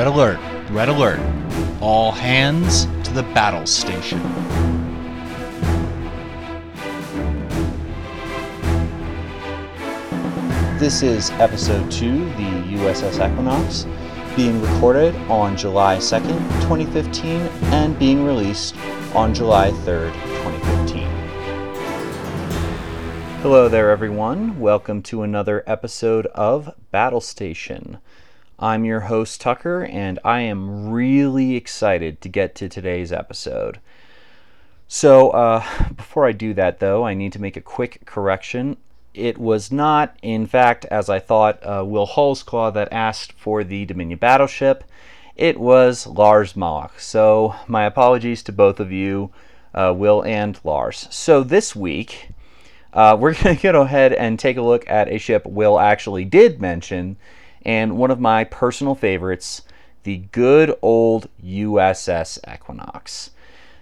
Red alert, red alert. All hands to the battle station. This is episode 2, the USS Equinox, being recorded on July 2nd, 2015, and being released on July 3rd, 2015. Hello there, everyone. Welcome to another episode of Battle Station. I'm your host, Tucker, and I am really excited to get to today's episode. So, uh, before I do that, though, I need to make a quick correction. It was not, in fact, as I thought, uh, Will Hullsclaw that asked for the Dominion battleship. It was Lars Mach. So, my apologies to both of you, uh, Will and Lars. So, this week, uh, we're going to go ahead and take a look at a ship Will actually did mention and one of my personal favorites, the good old USS Equinox.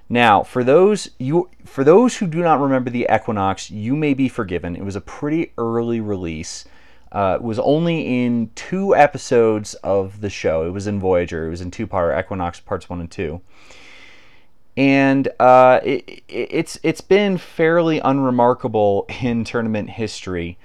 Now, for those you for those who do not remember the Equinox, you may be forgiven. It was a pretty early release. Uh, it was only in two episodes of the show. It was in Voyager. It was in two-part Equinox parts one and two. And uh, it, it's it's been fairly unremarkable in tournament history.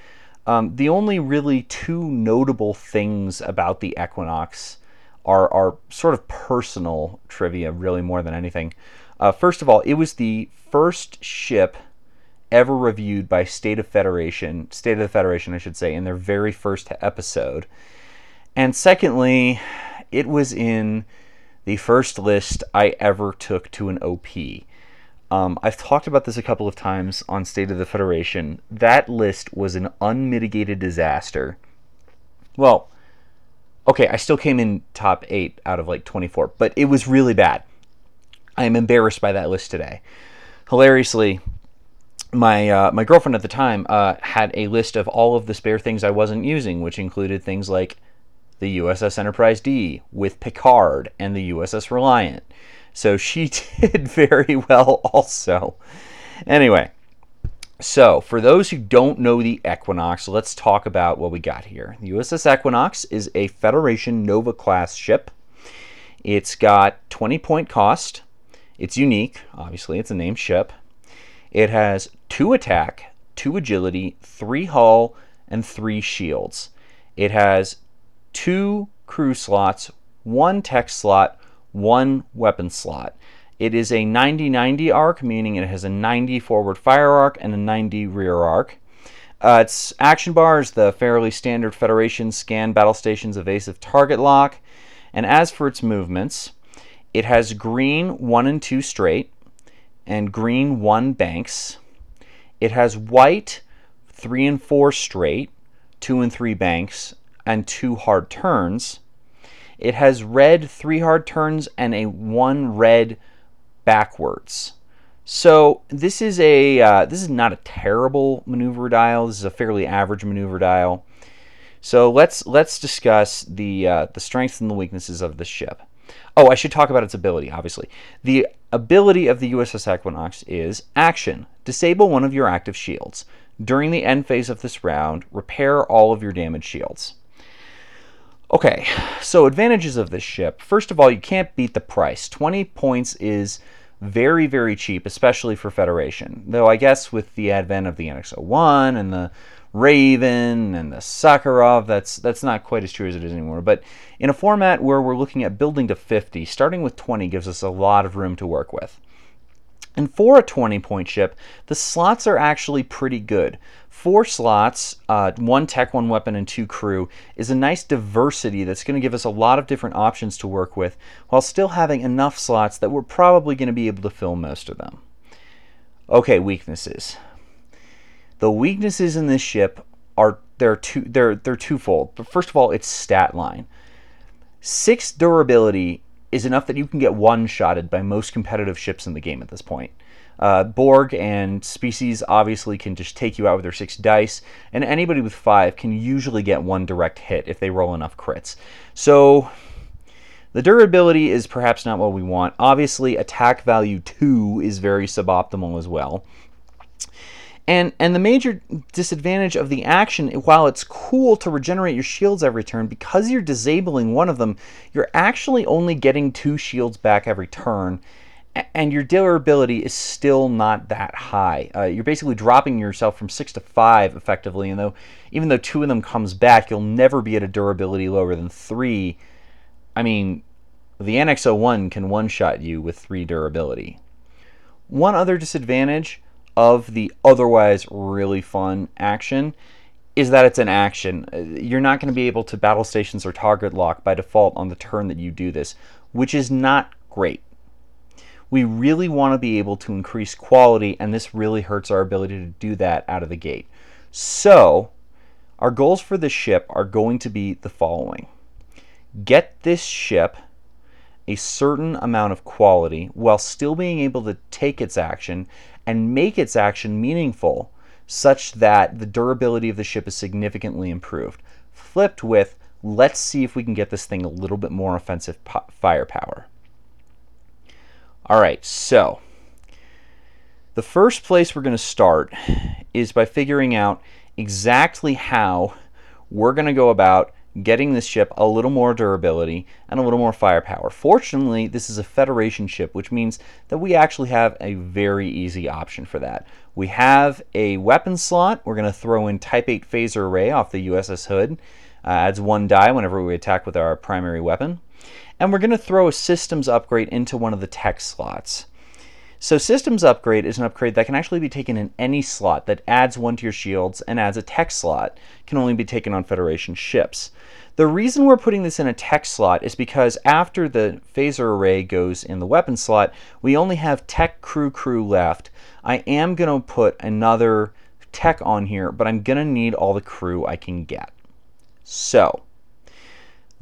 Um, the only really two notable things about the Equinox are, are sort of personal trivia, really more than anything. Uh, first of all, it was the first ship ever reviewed by State of Federation, State of the Federation, I should say, in their very first episode. And secondly, it was in the first list I ever took to an OP. Um, I've talked about this a couple of times on State of the Federation. That list was an unmitigated disaster. Well, okay, I still came in top eight out of like 24, but it was really bad. I am embarrassed by that list today. Hilariously, my uh, my girlfriend at the time uh, had a list of all of the spare things I wasn't using, which included things like the USS Enterprise D with Picard and the USS Reliant. So she did very well also. Anyway, so for those who don't know the Equinox, let's talk about what we got here. The USS Equinox is a Federation Nova class ship. It's got 20 point cost. It's unique, obviously, it's a named ship. It has two attack, two agility, three hull, and three shields. It has two crew slots, one tech slot, one weapon slot. It is a 90 90 arc, meaning it has a 90 forward fire arc and a 90 rear arc. Uh, its action bar is the fairly standard Federation scan battle station's evasive target lock. And as for its movements, it has green 1 and 2 straight and green 1 banks. It has white 3 and 4 straight, 2 and 3 banks, and 2 hard turns. It has red three hard turns and a one red backwards. So this is a uh, this is not a terrible maneuver dial. This is a fairly average maneuver dial. So let's let's discuss the uh, the strengths and the weaknesses of the ship. Oh, I should talk about its ability. Obviously, the ability of the USS Equinox is action. Disable one of your active shields during the end phase of this round. Repair all of your damaged shields. Okay, so advantages of this ship. First of all, you can't beat the price. 20 points is very, very cheap, especially for Federation. Though I guess with the advent of the NX-01 and the Raven and the Sakharov, that's that's not quite as true as it is anymore. But in a format where we're looking at building to 50, starting with 20 gives us a lot of room to work with. And for a 20 point ship, the slots are actually pretty good four slots, uh, one tech, one weapon, and two crew, is a nice diversity that's going to give us a lot of different options to work with while still having enough slots that we're probably going to be able to fill most of them. Okay, weaknesses. The weaknesses in this ship are they're two they're they're twofold. But first of all, it's stat line. Six durability is enough that you can get one shotted by most competitive ships in the game at this point. Uh, Borg and species obviously can just take you out with their six dice, and anybody with five can usually get one direct hit if they roll enough crits. So the durability is perhaps not what we want. Obviously, attack value 2 is very suboptimal as well. And and the major disadvantage of the action, while it's cool to regenerate your shields every turn, because you're disabling one of them, you're actually only getting two shields back every turn, and your durability is still not that high. Uh, you're basically dropping yourself from six to five effectively, and though even though two of them comes back, you'll never be at a durability lower than three. I mean, the NX01 can one-shot you with three durability. One other disadvantage of the otherwise really fun action is that it's an action. Uh, you're not going to be able to battle stations or target lock by default on the turn that you do this, which is not great. We really want to be able to increase quality, and this really hurts our ability to do that out of the gate. So, our goals for this ship are going to be the following get this ship a certain amount of quality while still being able to take its action and make its action meaningful such that the durability of the ship is significantly improved. Flipped with, let's see if we can get this thing a little bit more offensive po- firepower. All right, so the first place we're going to start is by figuring out exactly how we're going to go about getting this ship a little more durability and a little more firepower. Fortunately, this is a Federation ship, which means that we actually have a very easy option for that. We have a weapon slot. We're going to throw in Type 8 phaser array off the USS Hood. Uh, adds one die whenever we attack with our primary weapon. And we're going to throw a systems upgrade into one of the tech slots. So systems upgrade is an upgrade that can actually be taken in any slot that adds one to your shields and adds a tech slot. Can only be taken on Federation ships. The reason we're putting this in a tech slot is because after the phaser array goes in the weapon slot, we only have tech crew crew left. I am going to put another tech on here, but I'm going to need all the crew I can get. So,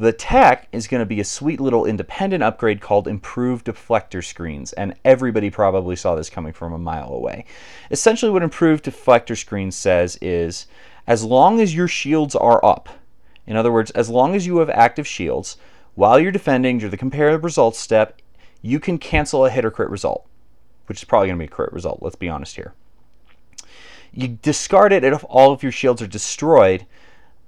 the tech is going to be a sweet little independent upgrade called Improved Deflector Screens, and everybody probably saw this coming from a mile away. Essentially, what Improved Deflector Screens says is as long as your shields are up, in other words, as long as you have active shields, while you're defending during the comparative results step, you can cancel a hit or crit result, which is probably going to be a crit result, let's be honest here. You discard it if all of your shields are destroyed,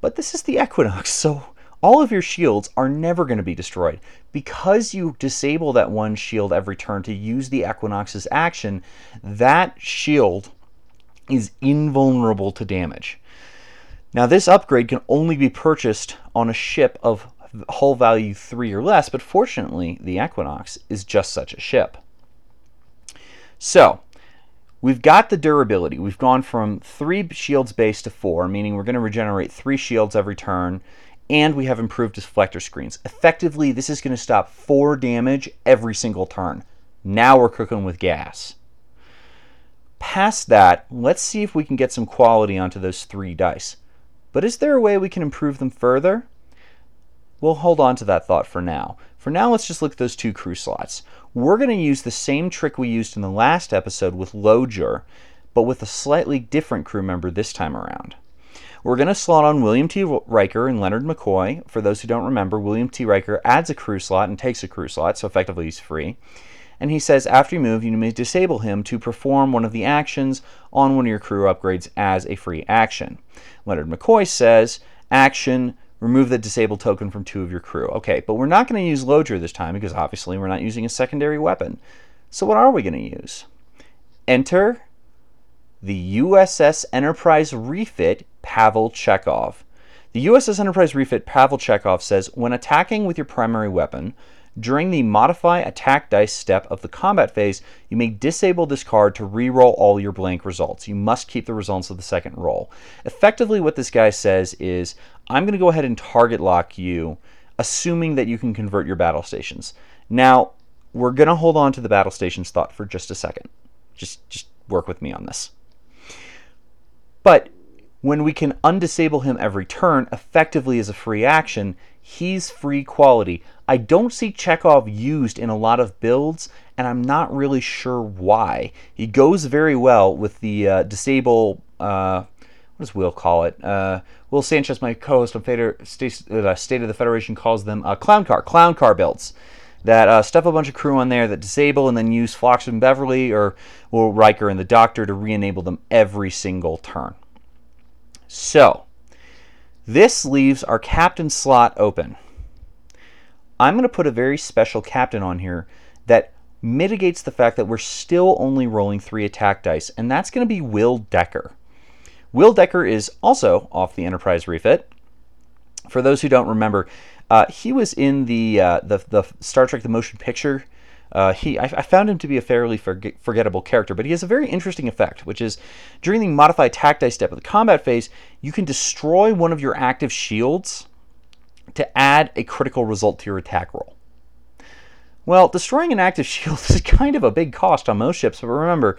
but this is the Equinox, so all of your shields are never going to be destroyed. Because you disable that one shield every turn to use the Equinox's action, that shield is invulnerable to damage. Now, this upgrade can only be purchased on a ship of hull value 3 or less, but fortunately, the Equinox is just such a ship. So, we've got the durability. We've gone from 3 shields base to 4, meaning we're going to regenerate 3 shields every turn and we have improved deflector screens. Effectively, this is going to stop four damage every single turn. Now we're cooking with gas. Past that, let's see if we can get some quality onto those three dice. But is there a way we can improve them further? We'll hold on to that thought for now. For now, let's just look at those two crew slots. We're going to use the same trick we used in the last episode with Lojure, but with a slightly different crew member this time around. We're going to slot on William T. Riker and Leonard McCoy. For those who don't remember, William T. Riker adds a crew slot and takes a crew slot, so effectively he's free. And he says after you move, you may disable him to perform one of the actions on one of your crew upgrades as a free action. Leonard McCoy says, action, remove the disabled token from two of your crew. Okay, but we're not going to use Lojure this time because obviously we're not using a secondary weapon. So what are we going to use? Enter the USS Enterprise refit Pavel Chekov. The USS Enterprise refit Pavel Chekov says when attacking with your primary weapon, during the modify attack dice step of the combat phase, you may disable this card to re-roll all your blank results. You must keep the results of the second roll. Effectively, what this guy says is I'm going to go ahead and target lock you, assuming that you can convert your battle stations. Now, we're going to hold on to the battle stations thought for just a second. Just, just work with me on this. But when we can undisable him every turn effectively as a free action, he's free quality. I don't see Chekov used in a lot of builds, and I'm not really sure why. He goes very well with the uh, disable. Uh, what does Will call it? Uh, Will Sanchez, my co-host on Fader, State, uh, of the Federation, calls them uh, clown car, clown car builds. that uh, stuff a bunch of crew on there that disable and then use Phlox and Beverly or, or Riker and the Doctor to re enable them every single turn. So, this leaves our captain slot open. I'm going to put a very special captain on here that mitigates the fact that we're still only rolling three attack dice, and that's going to be Will Decker. Will Decker is also off the Enterprise refit. For those who don't remember, uh, he was in the, uh, the the Star Trek the Motion Picture. Uh, he I, I, found him to be a fairly forget, forgettable character, but he has a very interesting effect, which is during the modified attack dice step of the combat phase, you can destroy one of your active shields to add a critical result to your attack roll. Well, destroying an active shield is kind of a big cost on most ships, but remember,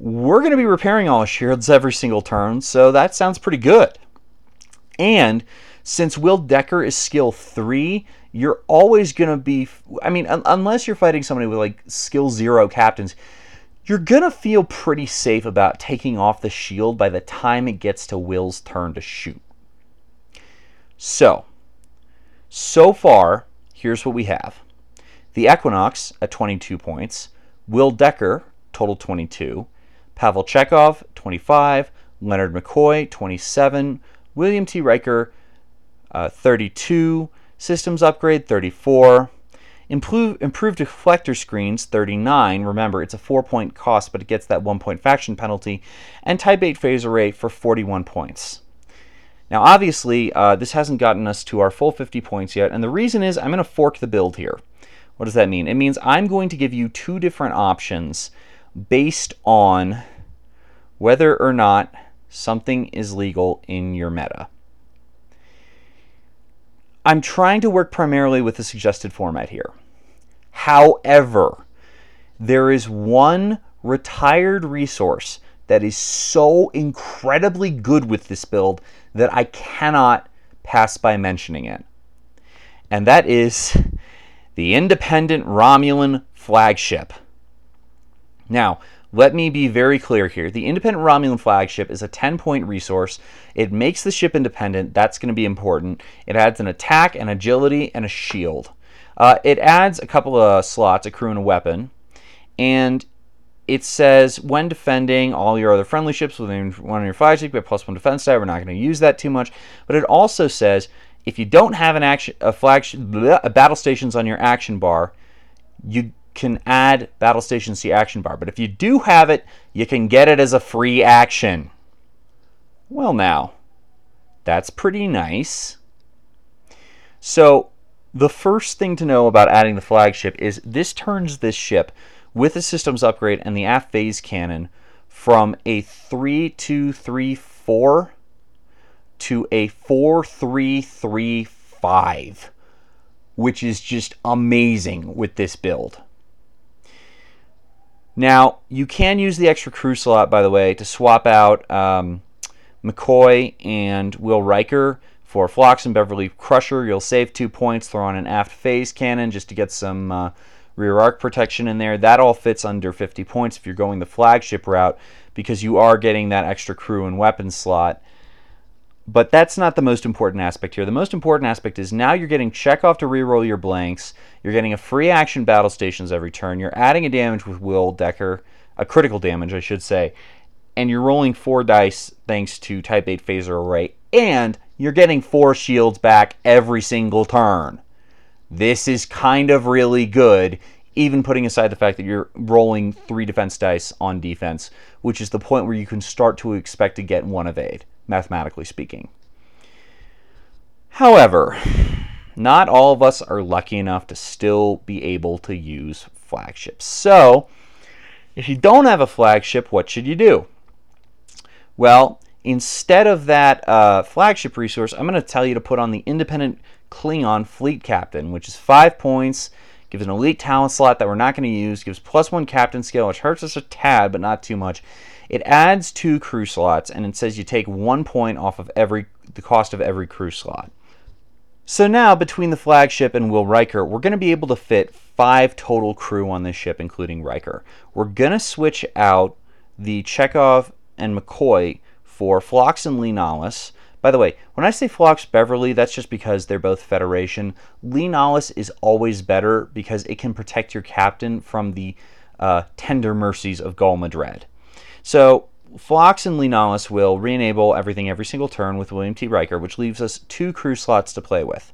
we're going to be repairing all the shields every single turn, so that sounds pretty good. And since Will Decker is skill 3, you're always going to be I mean un- unless you're fighting somebody with like skill 0 captains, you're going to feel pretty safe about taking off the shield by the time it gets to Will's turn to shoot. So, so far, here's what we have. The Equinox at 22 points, Will Decker total 22, Pavel Chekov 25, Leonard McCoy 27, William T. Riker uh, 32, systems upgrade 34, improve, improved deflector screens 39. Remember, it's a four point cost, but it gets that one point faction penalty, and Type 8 phase array for 41 points. Now, obviously, uh, this hasn't gotten us to our full 50 points yet, and the reason is I'm going to fork the build here. What does that mean? It means I'm going to give you two different options based on whether or not something is legal in your meta. I'm trying to work primarily with the suggested format here. However, there is one retired resource that is so incredibly good with this build that I cannot pass by mentioning it. And that is the Independent Romulan Flagship. Now, let me be very clear here. The independent Romulan flagship is a 10 point resource. It makes the ship independent. That's going to be important. It adds an attack, an agility, and a shield. Uh, it adds a couple of slots, a crew and a weapon. And it says when defending all your other friendly ships within one of your flagships, you get plus one defense die. We're not going to use that too much. But it also says if you don't have an action, a flagship, a battle stations on your action bar, you can add Battle Stations to action bar. But if you do have it, you can get it as a free action. Well, now, that's pretty nice. So, the first thing to know about adding the flagship is this turns this ship with the systems upgrade and the aft phase cannon from a 3234 to a 4335, which is just amazing with this build. Now, you can use the extra crew slot, by the way, to swap out um, McCoy and Will Riker for Phlox and Beverly Crusher. You'll save two points, throw on an aft phase cannon just to get some uh, rear arc protection in there. That all fits under 50 points if you're going the flagship route because you are getting that extra crew and weapon slot. But that's not the most important aspect here. The most important aspect is now you're getting Chekov to reroll your blanks. You're getting a free action battle stations every turn. You're adding a damage with Will Decker, a critical damage, I should say. And you're rolling four dice thanks to Type 8 Phaser Array. And you're getting four shields back every single turn. This is kind of really good, even putting aside the fact that you're rolling three defense dice on defense, which is the point where you can start to expect to get one of evade mathematically speaking. However, not all of us are lucky enough to still be able to use flagships. So, if you don't have a flagship, what should you do? Well, instead of that uh, flagship resource, I'm going to tell you to put on the independent Klingon Fleet Captain, which is five points, gives an elite talent slot that we're not going to use, gives plus one captain skill, which hurts us a tad, but not too much, it adds two crew slots and it says you take one point off of every the cost of every crew slot. So now between the flagship and Will Riker, we're going to be able to fit five total crew on this ship, including Riker. We're going to switch out the Chekov and McCoy for Phlox and Lenalis, By the way, when I say Phlox Beverly, that's just because they're both Federation. Lee Nollis is always better because it can protect your captain from the uh, tender mercies of Gul Madred. So Phlox and Lee will re-enable everything every single turn with William T. Riker, which leaves us two crew slots to play with.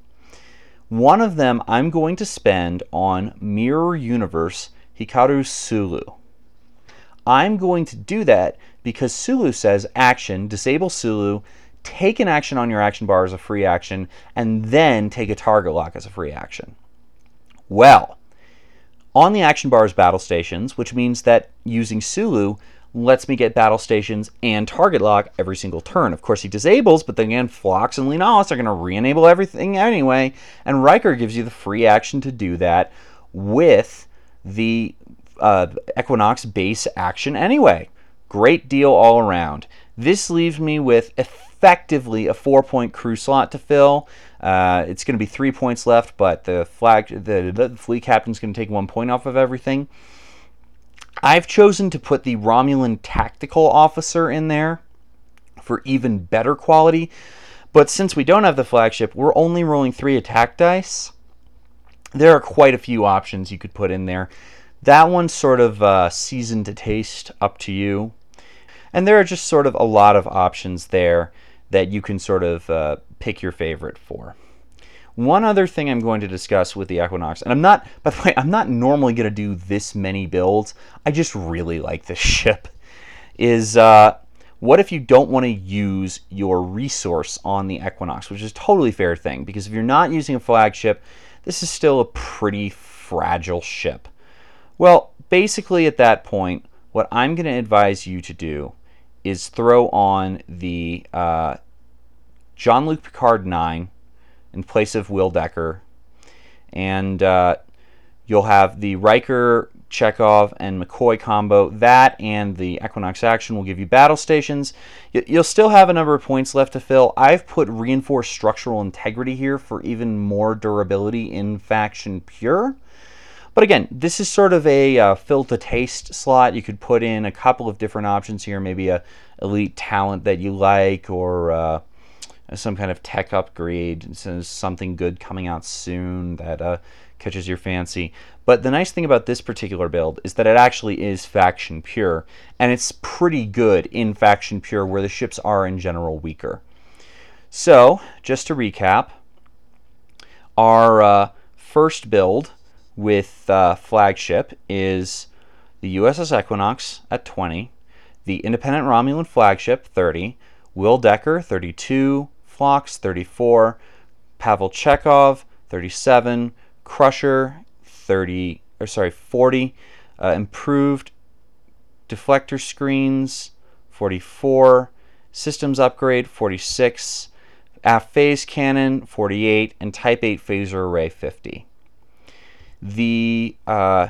One of them I'm going to spend on Mirror Universe Hikaru Sulu. I'm going to do that because Sulu says action, disable Sulu, take an action on your action bar as a free action, and then take a target lock as a free action. Well, on the action bar is battle stations, which means that using Sulu lets me get battle stations and target lock every single turn. Of course, he disables, but then again, Phlox and Lee are going to re enable everything anyway, and Riker gives you the free action to do that with the uh, Equinox base action anyway. Great deal all around. This leaves me with effectively a four point crew slot to fill. Uh, it's going to be three points left, but the flag, the, the fleet captain's going to take one point off of everything. I've chosen to put the Romulan tactical officer in there for even better quality. But since we don't have the flagship, we're only rolling three attack dice. There are quite a few options you could put in there. That one's sort of uh, seasoned to taste, up to you. And there are just sort of a lot of options there that you can sort of uh, pick your favorite for. One other thing I'm going to discuss with the Equinox, and I'm not, by the way, I'm not normally going to do this many builds. I just really like this ship. Is uh, what if you don't want to use your resource on the Equinox, which is a totally fair thing because if you're not using a flagship, this is still a pretty fragile ship. Well, basically at that point, what I'm going to advise you to do is throw on the uh, Jean-Luc Picard 9 in place of Will Decker. And uh, you'll have the Riker, Chekov, and McCoy combo. That and the Equinox action will give you battle stations. You'll still have a number of points left to fill. I've put reinforced structural integrity here for even more durability in Faction Pure. But again, this is sort of a uh, fill to taste slot. You could put in a couple of different options here, maybe a elite talent that you like, or uh, some kind of tech upgrade, something good coming out soon that uh, catches your fancy. But the nice thing about this particular build is that it actually is faction pure, and it's pretty good in faction pure where the ships are in general weaker. So, just to recap, our uh, first build with uh, flagship is the USS Equinox at 20, the Independent Romulan flagship 30, Will Decker 32, Phlox 34, Pavel Chekov 37, Crusher 30 or sorry 40, uh, improved deflector screens 44, systems upgrade 46, aft phase cannon 48, and Type 8 phaser array 50. The uh,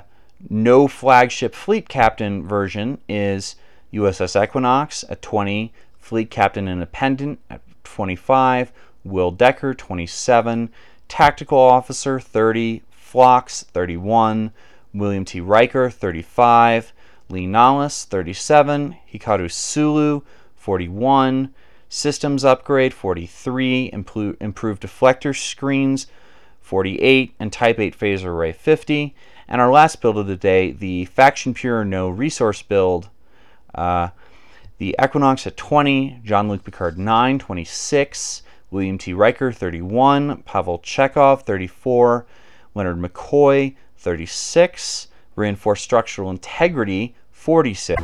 no flagship fleet captain version is USS Equinox at 20, fleet captain independent at 25, Will Decker 27, Tactical Officer 30, Phlox 31, William T. Riker 35, Lee Nollis 37, Hikaru Sulu 41, Systems Upgrade 43, improved deflector screens 48, and Type 8 Phaser Array 50. And our last build of the day, the Faction Pure No Resource build. Uh, the Equinox at 20, Jean-Luc Picard 9, 26, William T. Riker 31, Pavel Chekov 34, Leonard McCoy 36, Reinforced Structural Integrity 46.